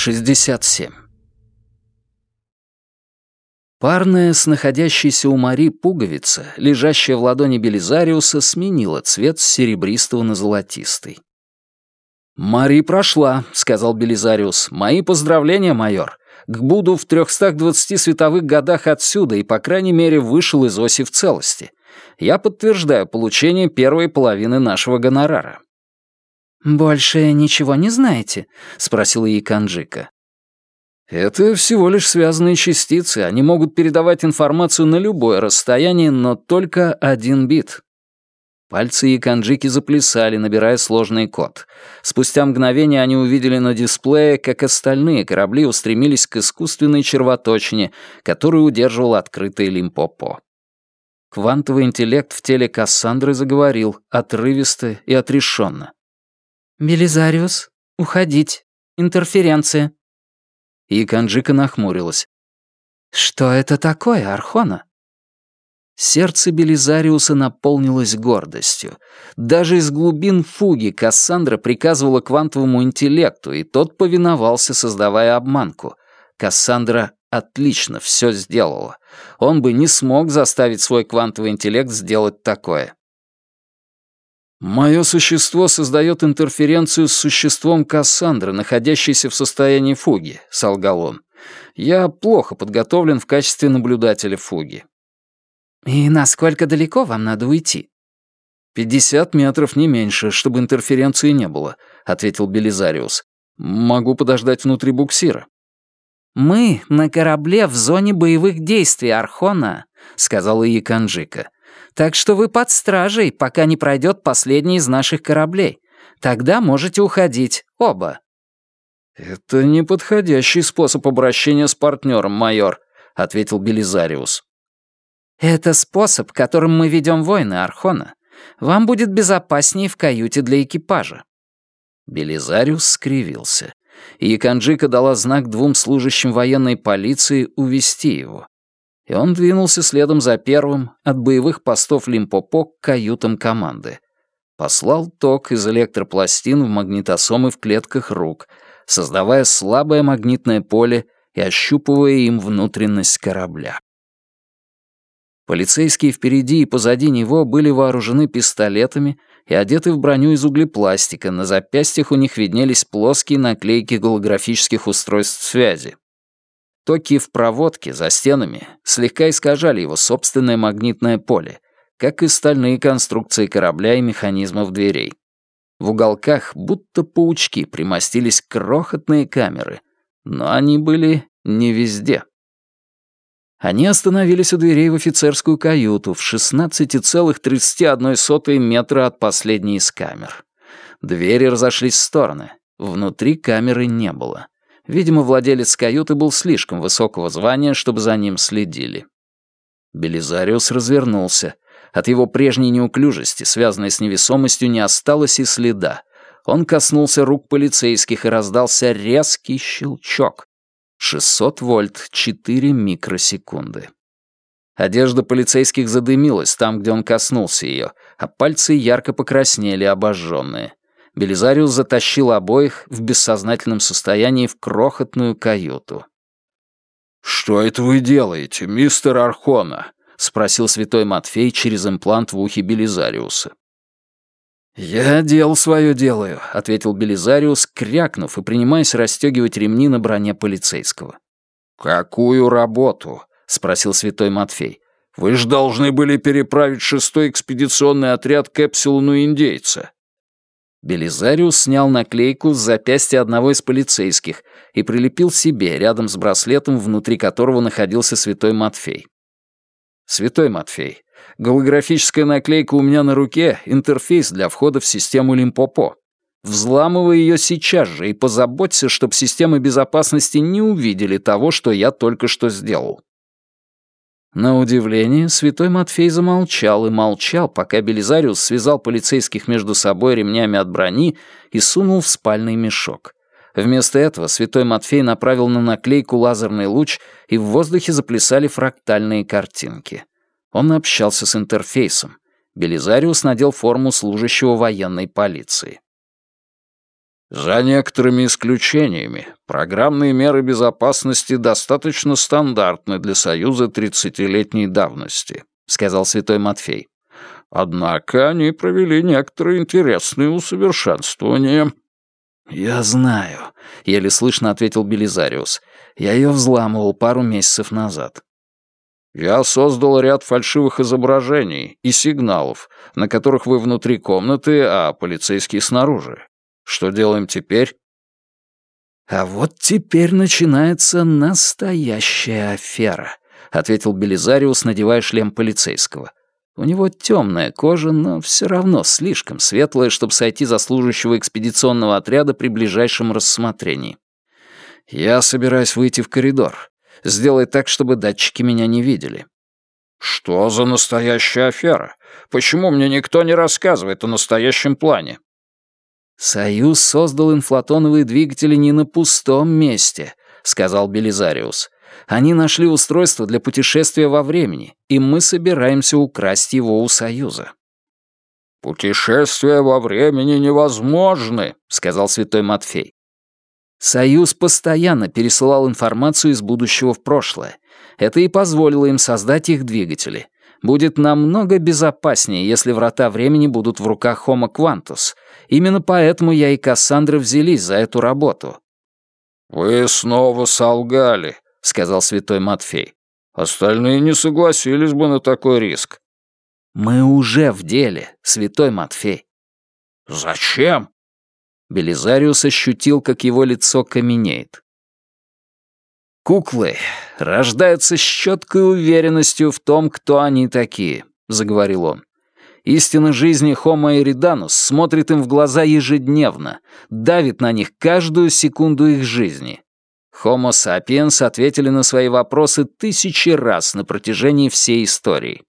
67. Парная с находящейся у Мари пуговица, лежащая в ладони Белизариуса, сменила цвет с серебристого на золотистый. «Мари прошла», — сказал Белизариус. «Мои поздравления, майор. К Буду в 320 световых годах отсюда и, по крайней мере, вышел из оси в целости. Я подтверждаю получение первой половины нашего гонорара». «Больше ничего не знаете?» — спросила ей Канджика. «Это всего лишь связанные частицы. Они могут передавать информацию на любое расстояние, но только один бит». Пальцы Яканджики заплясали, набирая сложный код. Спустя мгновение они увидели на дисплее, как остальные корабли устремились к искусственной червоточине, которую удерживал открытый Лимпопо. Квантовый интеллект в теле Кассандры заговорил, отрывисто и отрешенно. «Белизариус, уходить. Интерференция». И Канджика нахмурилась. «Что это такое, Архона?» Сердце Белизариуса наполнилось гордостью. Даже из глубин фуги Кассандра приказывала квантовому интеллекту, и тот повиновался, создавая обманку. Кассандра отлично все сделала. Он бы не смог заставить свой квантовый интеллект сделать такое. «Мое существо создает интерференцию с существом Кассандры, находящейся в состоянии фуги», — солгал он. «Я плохо подготовлен в качестве наблюдателя фуги». «И насколько далеко вам надо уйти?» «Пятьдесят метров, не меньше, чтобы интерференции не было», — ответил Белизариус. «Могу подождать внутри буксира». «Мы на корабле в зоне боевых действий Архона», — сказала Яканджика. Так что вы под стражей, пока не пройдет последний из наших кораблей. Тогда можете уходить, оба». «Это неподходящий способ обращения с партнером, майор», — ответил Белизариус. «Это способ, которым мы ведем войны, Архона. Вам будет безопаснее в каюте для экипажа». Белизариус скривился, и Яканджика дала знак двум служащим военной полиции увести его и он двинулся следом за первым от боевых постов Лимпопо к каютам команды. Послал ток из электропластин в магнитосомы в клетках рук, создавая слабое магнитное поле и ощупывая им внутренность корабля. Полицейские впереди и позади него были вооружены пистолетами и одеты в броню из углепластика, на запястьях у них виднелись плоские наклейки голографических устройств связи. Токи в проводке за стенами слегка искажали его собственное магнитное поле, как и стальные конструкции корабля и механизмов дверей. В уголках будто паучки примостились крохотные камеры, но они были не везде. Они остановились у дверей в офицерскую каюту в 16,31 метра от последней из камер. Двери разошлись в стороны. Внутри камеры не было. Видимо, владелец каюты был слишком высокого звания, чтобы за ним следили. Белизариус развернулся. От его прежней неуклюжести, связанной с невесомостью, не осталось и следа. Он коснулся рук полицейских и раздался резкий щелчок. 600 вольт, 4 микросекунды. Одежда полицейских задымилась там, где он коснулся ее, а пальцы ярко покраснели, обожженные. Белизариус затащил обоих в бессознательном состоянии в крохотную каюту. «Что это вы делаете, мистер Архона?» — спросил святой Матфей через имплант в ухе Белизариуса. «Я дел свое делаю», — ответил Белизариус, крякнув и принимаясь расстегивать ремни на броне полицейского. «Какую работу?» — спросил святой Матфей. «Вы же должны были переправить шестой экспедиционный отряд к Эпсилону индейца. Белизариус снял наклейку с запястья одного из полицейских и прилепил себе рядом с браслетом, внутри которого находился святой Матфей. «Святой Матфей, голографическая наклейка у меня на руке — интерфейс для входа в систему Лимпопо. Взламывай ее сейчас же и позаботься, чтобы системы безопасности не увидели того, что я только что сделал». На удивление, святой Матфей замолчал и молчал, пока Белизариус связал полицейских между собой ремнями от брони и сунул в спальный мешок. Вместо этого святой Матфей направил на наклейку лазерный луч, и в воздухе заплясали фрактальные картинки. Он общался с интерфейсом. Белизариус надел форму служащего военной полиции. За некоторыми исключениями, программные меры безопасности достаточно стандартны для Союза 30-летней давности, сказал святой Матфей. Однако они провели некоторые интересные усовершенствования. «Я знаю», — еле слышно ответил Белизариус. «Я ее взламывал пару месяцев назад». «Я создал ряд фальшивых изображений и сигналов, на которых вы внутри комнаты, а полицейские снаружи. Что делаем теперь?» «А вот теперь начинается настоящая афера», — ответил Белизариус, надевая шлем полицейского. У него темная кожа, но все равно слишком светлая, чтобы сойти за служащего экспедиционного отряда при ближайшем рассмотрении. Я собираюсь выйти в коридор. Сделай так, чтобы датчики меня не видели. Что за настоящая афера? Почему мне никто не рассказывает о настоящем плане? Союз создал инфлатоновые двигатели не на пустом месте, сказал Белизариус. Они нашли устройство для путешествия во времени, и мы собираемся украсть его у Союза». «Путешествия во времени невозможны», — сказал святой Матфей. Союз постоянно пересылал информацию из будущего в прошлое. Это и позволило им создать их двигатели. Будет намного безопаснее, если врата времени будут в руках Homo Quantus. Именно поэтому я и Кассандра взялись за эту работу. «Вы снова солгали», — сказал святой Матфей. «Остальные не согласились бы на такой риск». «Мы уже в деле, святой Матфей». «Зачем?» Белизариус ощутил, как его лицо каменеет. «Куклы рождаются с четкой уверенностью в том, кто они такие», — заговорил он. «Истина жизни Homo Eridanus смотрит им в глаза ежедневно, давит на них каждую секунду их жизни. Homo sapiens ответили на свои вопросы тысячи раз на протяжении всей истории.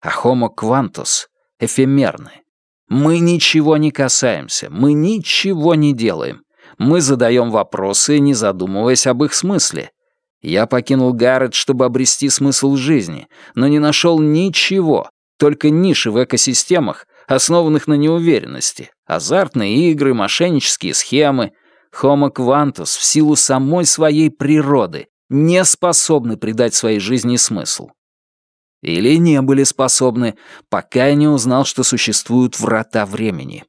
А Homo quantus эфемерны. Мы ничего не касаемся, мы ничего не делаем. Мы задаем вопросы, не задумываясь об их смысле. Я покинул Гаррет, чтобы обрести смысл жизни, но не нашел ничего, только ниши в экосистемах, основанных на неуверенности, азартные игры, мошеннические схемы, Homo quantus в силу самой своей природы не способны придать своей жизни смысл. Или не были способны, пока я не узнал, что существуют врата времени.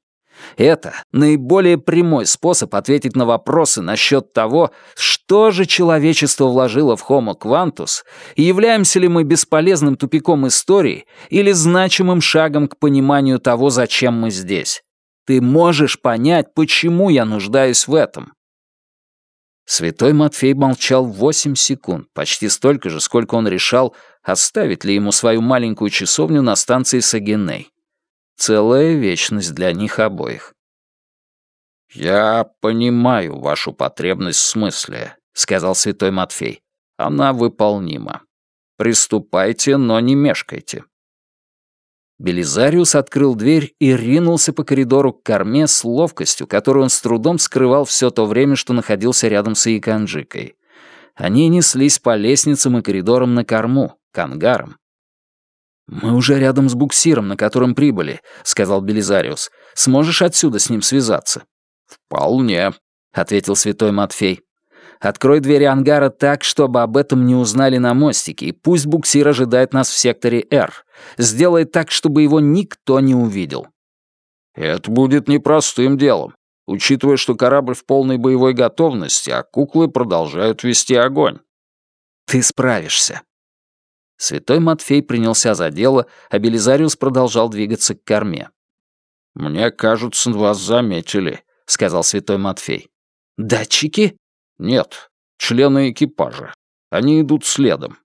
Это наиболее прямой способ ответить на вопросы насчет того, что же человечество вложило в Homo Quantus, и являемся ли мы бесполезным тупиком истории или значимым шагом к пониманию того, зачем мы здесь. Ты можешь понять, почему я нуждаюсь в этом». Святой Матфей молчал восемь секунд, почти столько же, сколько он решал, оставить ли ему свою маленькую часовню на станции Сагеней. Целая вечность для них обоих. «Я понимаю вашу потребность в смысле», — сказал святой Матфей. «Она выполнима. Приступайте, но не мешкайте. Белизариус открыл дверь и ринулся по коридору к корме с ловкостью, которую он с трудом скрывал все то время, что находился рядом с Иканджикой. Они неслись по лестницам и коридорам на корму, к ангарам. «Мы уже рядом с буксиром, на котором прибыли», — сказал Белизариус. «Сможешь отсюда с ним связаться?» «Вполне», — ответил святой Матфей. Открой двери ангара так, чтобы об этом не узнали на мостике, и пусть буксир ожидает нас в секторе R. Сделай так, чтобы его никто не увидел. Это будет непростым делом, учитывая, что корабль в полной боевой готовности, а куклы продолжают вести огонь. Ты справишься. Святой Матфей принялся за дело, а Белизариус продолжал двигаться к корме. «Мне кажется, вас заметили», — сказал святой Матфей. «Датчики?» «Нет, члены экипажа. Они идут следом».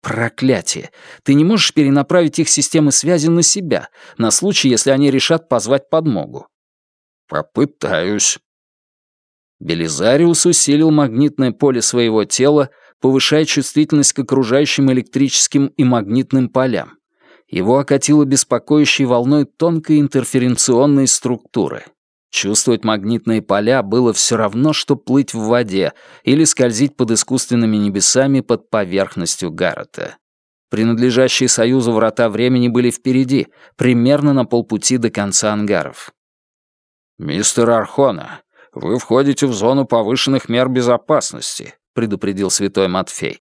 «Проклятие! Ты не можешь перенаправить их системы связи на себя, на случай, если они решат позвать подмогу?» «Попытаюсь». Белизариус усилил магнитное поле своего тела, повышая чувствительность к окружающим электрическим и магнитным полям. Его окатило беспокоящей волной тонкой интерференционной структуры. Чувствовать магнитные поля было все равно, что плыть в воде или скользить под искусственными небесами под поверхностью Гаррета. Принадлежащие Союзу врата времени были впереди, примерно на полпути до конца ангаров. «Мистер Архона, вы входите в зону повышенных мер безопасности», — предупредил святой Матфей.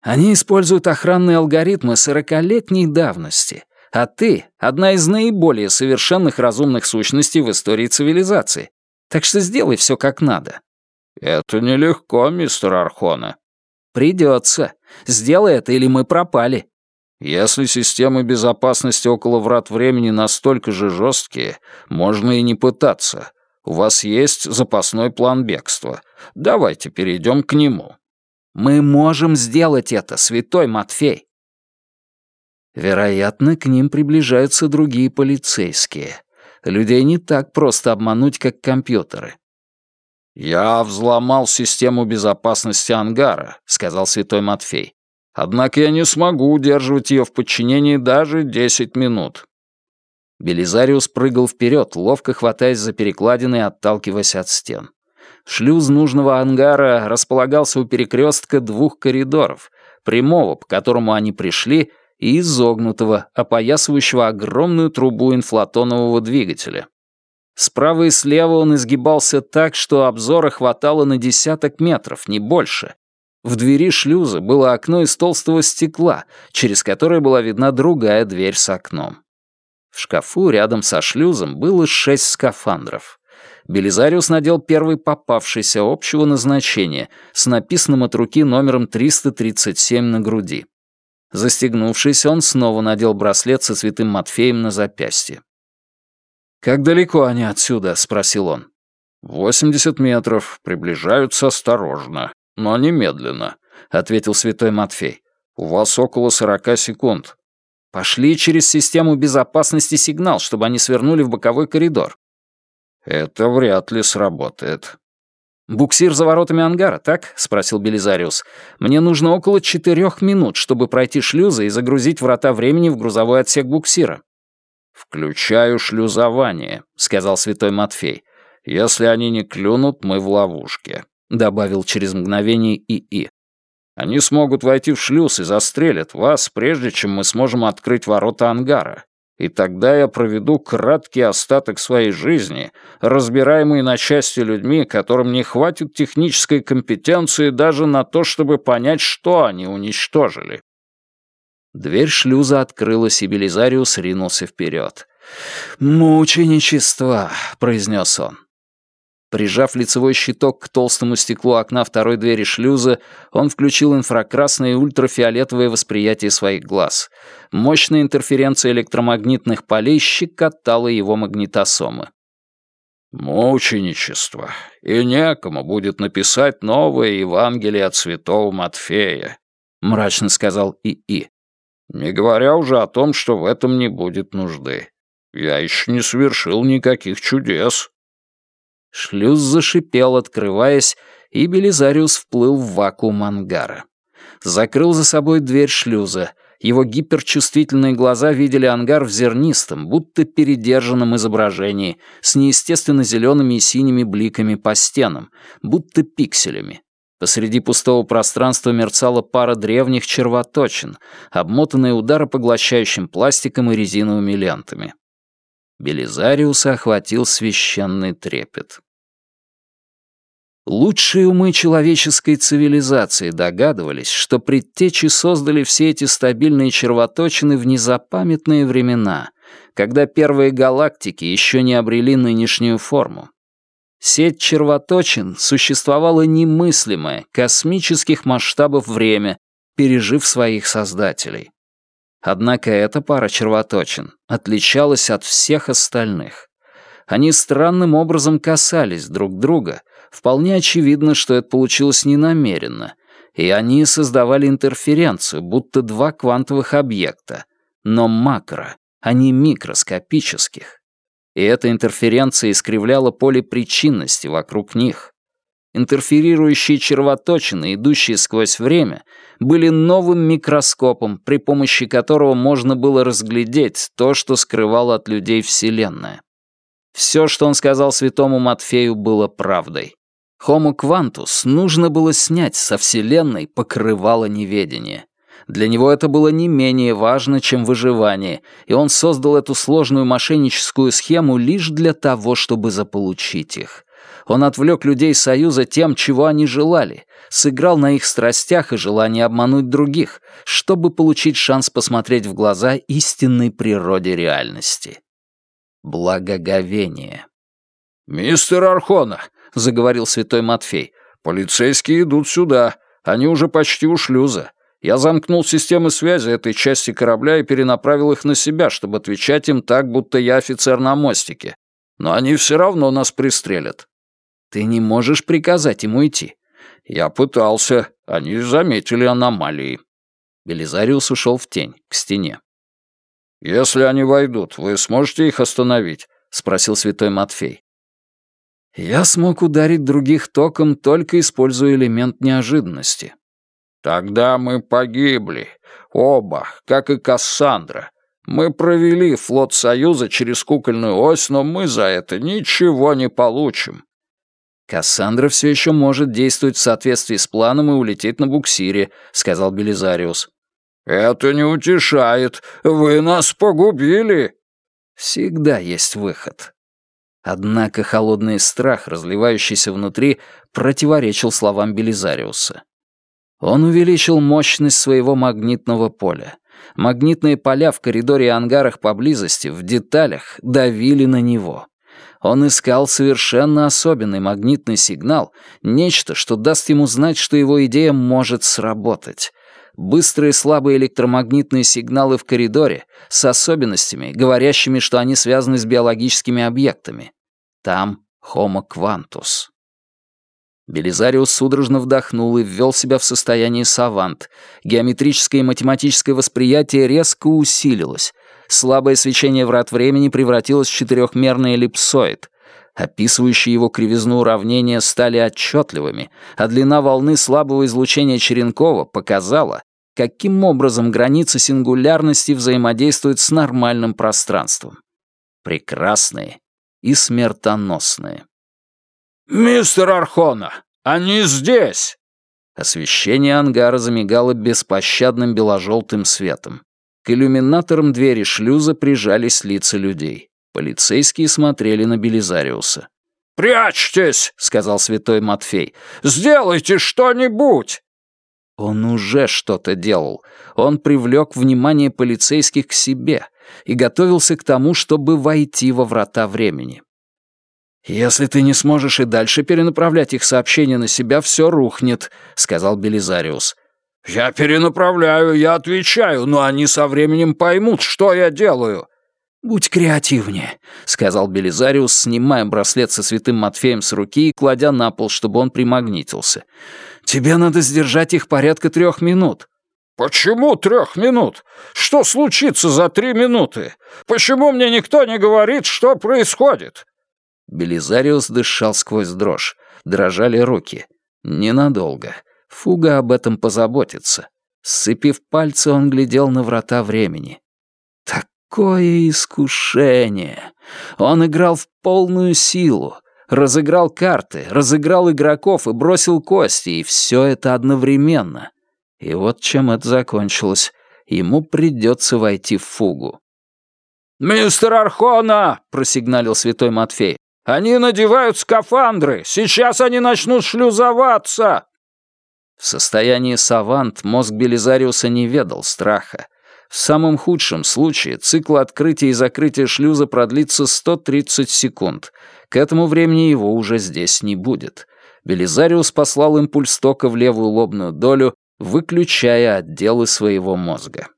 «Они используют охранные алгоритмы сорокалетней давности, а ты — одна из наиболее совершенных разумных сущностей в истории цивилизации. Так что сделай все как надо». «Это нелегко, мистер Архона». «Придется. Сделай это, или мы пропали». «Если системы безопасности около врат времени настолько же жесткие, можно и не пытаться. У вас есть запасной план бегства. Давайте перейдем к нему». «Мы можем сделать это, святой Матфей!» Вероятно, к ним приближаются другие полицейские. Людей не так просто обмануть, как компьютеры. «Я взломал систему безопасности ангара», — сказал святой Матфей. «Однако я не смогу удерживать ее в подчинении даже десять минут». Белизариус прыгал вперед, ловко хватаясь за перекладины и отталкиваясь от стен. Шлюз нужного ангара располагался у перекрестка двух коридоров, прямого, по которому они пришли, и изогнутого, опоясывающего огромную трубу инфлатонового двигателя. Справа и слева он изгибался так, что обзора хватало на десяток метров, не больше. В двери шлюза было окно из толстого стекла, через которое была видна другая дверь с окном. В шкафу рядом со шлюзом было шесть скафандров. Белизариус надел первый попавшийся общего назначения с написанным от руки номером 337 на груди. Застегнувшись, он снова надел браслет со святым Матфеем на запястье. «Как далеко они отсюда?» — спросил он. «Восемьдесят метров. Приближаются осторожно, но немедленно», — ответил святой Матфей. «У вас около сорока секунд». «Пошли через систему безопасности сигнал, чтобы они свернули в боковой коридор». «Это вряд ли сработает», «Буксир за воротами ангара, так?» — спросил Белизариус. «Мне нужно около четырех минут, чтобы пройти шлюзы и загрузить врата времени в грузовой отсек буксира». «Включаю шлюзование», — сказал святой Матфей. «Если они не клюнут, мы в ловушке», — добавил через мгновение ИИ. «Они смогут войти в шлюз и застрелят вас, прежде чем мы сможем открыть ворота ангара и тогда я проведу краткий остаток своей жизни, разбираемый на части людьми, которым не хватит технической компетенции даже на то, чтобы понять, что они уничтожили. Дверь шлюза открылась, и Белизариус ринулся вперед. «Мученичество», — произнес он. Прижав лицевой щиток к толстому стеклу окна второй двери шлюза, он включил инфракрасное и ультрафиолетовое восприятие своих глаз. Мощная интерференция электромагнитных полей щекотала его магнитосомы. «Мученичество, и некому будет написать новое Евангелие от святого Матфея», — мрачно сказал ИИ. «Не говоря уже о том, что в этом не будет нужды. Я еще не совершил никаких чудес». Шлюз зашипел, открываясь, и Белизариус вплыл в вакуум ангара. Закрыл за собой дверь шлюза. Его гиперчувствительные глаза видели ангар в зернистом, будто передержанном изображении, с неестественно зелеными и синими бликами по стенам, будто пикселями. Посреди пустого пространства мерцала пара древних червоточин, обмотанные ударопоглощающим пластиком и резиновыми лентами. Белизариуса охватил священный трепет. Лучшие умы человеческой цивилизации догадывались, что предтечи создали все эти стабильные червоточины в незапамятные времена, когда первые галактики еще не обрели нынешнюю форму. Сеть червоточин существовала немыслимое, космических масштабов время, пережив своих создателей. Однако эта пара червоточин отличалась от всех остальных. Они странным образом касались друг друга, вполне очевидно, что это получилось ненамеренно, и они создавали интерференцию, будто два квантовых объекта, но макро, а не микроскопических. И эта интерференция искривляла поле причинности вокруг них. Интерферирующие червоточины, идущие сквозь время, были новым микроскопом, при помощи которого можно было разглядеть то, что скрывало от людей Вселенная. Все, что он сказал святому Матфею, было правдой. Homo Quantus нужно было снять со Вселенной покрывало неведения. Для него это было не менее важно, чем выживание, и он создал эту сложную мошенническую схему лишь для того, чтобы заполучить их. Он отвлек людей Союза тем, чего они желали, сыграл на их страстях и желании обмануть других, чтобы получить шанс посмотреть в глаза истинной природе реальности. Благоговение. «Мистер Архона», — заговорил святой Матфей, — «полицейские идут сюда. Они уже почти у шлюза. Я замкнул системы связи этой части корабля и перенаправил их на себя, чтобы отвечать им так, будто я офицер на мостике. Но они все равно нас пристрелят. Ты не можешь приказать ему идти. Я пытался. Они заметили аномалии. Белизариус ушел в тень, к стене. «Если они войдут, вы сможете их остановить?» — спросил святой Матфей. «Я смог ударить других током, только используя элемент неожиданности». «Тогда мы погибли. Оба, как и Кассандра. Мы провели флот Союза через кукольную ось, но мы за это ничего не получим. «Кассандра все еще может действовать в соответствии с планом и улететь на буксире», — сказал Белизариус. «Это не утешает. Вы нас погубили». «Всегда есть выход». Однако холодный страх, разливающийся внутри, противоречил словам Белизариуса. Он увеличил мощность своего магнитного поля. Магнитные поля в коридоре и ангарах поблизости, в деталях, давили на него. Он искал совершенно особенный магнитный сигнал, нечто, что даст ему знать, что его идея может сработать. Быстрые слабые электромагнитные сигналы в коридоре с особенностями, говорящими, что они связаны с биологическими объектами. Там Homo Quantus. Белизариус судорожно вдохнул и ввел себя в состояние савант. Геометрическое и математическое восприятие резко усилилось. Слабое свечение врат времени превратилось в четырехмерный эллипсоид. Описывающие его кривизну уравнения стали отчетливыми, а длина волны слабого излучения Черенкова показала, каким образом границы сингулярности взаимодействуют с нормальным пространством. Прекрасные и смертоносные. «Мистер Архона, они здесь!» Освещение ангара замигало беспощадным беложелтым светом. К иллюминаторам двери шлюза прижались лица людей. Полицейские смотрели на Белизариуса. «Прячьтесь!» — сказал святой Матфей. «Сделайте что-нибудь!» Он уже что-то делал. Он привлек внимание полицейских к себе и готовился к тому, чтобы войти во врата времени. «Если ты не сможешь и дальше перенаправлять их сообщения на себя, все рухнет», — сказал Белизариус. «Я перенаправляю, я отвечаю, но они со временем поймут, что я делаю». «Будь креативнее», — сказал Белизариус, снимая браслет со святым Матфеем с руки и кладя на пол, чтобы он примагнитился. «Тебе надо сдержать их порядка трех минут». «Почему трех минут? Что случится за три минуты? Почему мне никто не говорит, что происходит?» Белизариус дышал сквозь дрожь. Дрожали руки. Ненадолго. Фуга об этом позаботится. Сцепив пальцы, он глядел на врата времени. Такое искушение! Он играл в полную силу, разыграл карты, разыграл игроков и бросил кости, и все это одновременно. И вот чем это закончилось. Ему придется войти в фугу. «Мистер Архона!» — просигналил святой Матфей. «Они надевают скафандры! Сейчас они начнут шлюзоваться!» В состоянии савант мозг Белизариуса не ведал страха. В самом худшем случае цикл открытия и закрытия шлюза продлится 130 секунд. К этому времени его уже здесь не будет. Белизариус послал импульс тока в левую лобную долю, выключая отделы своего мозга.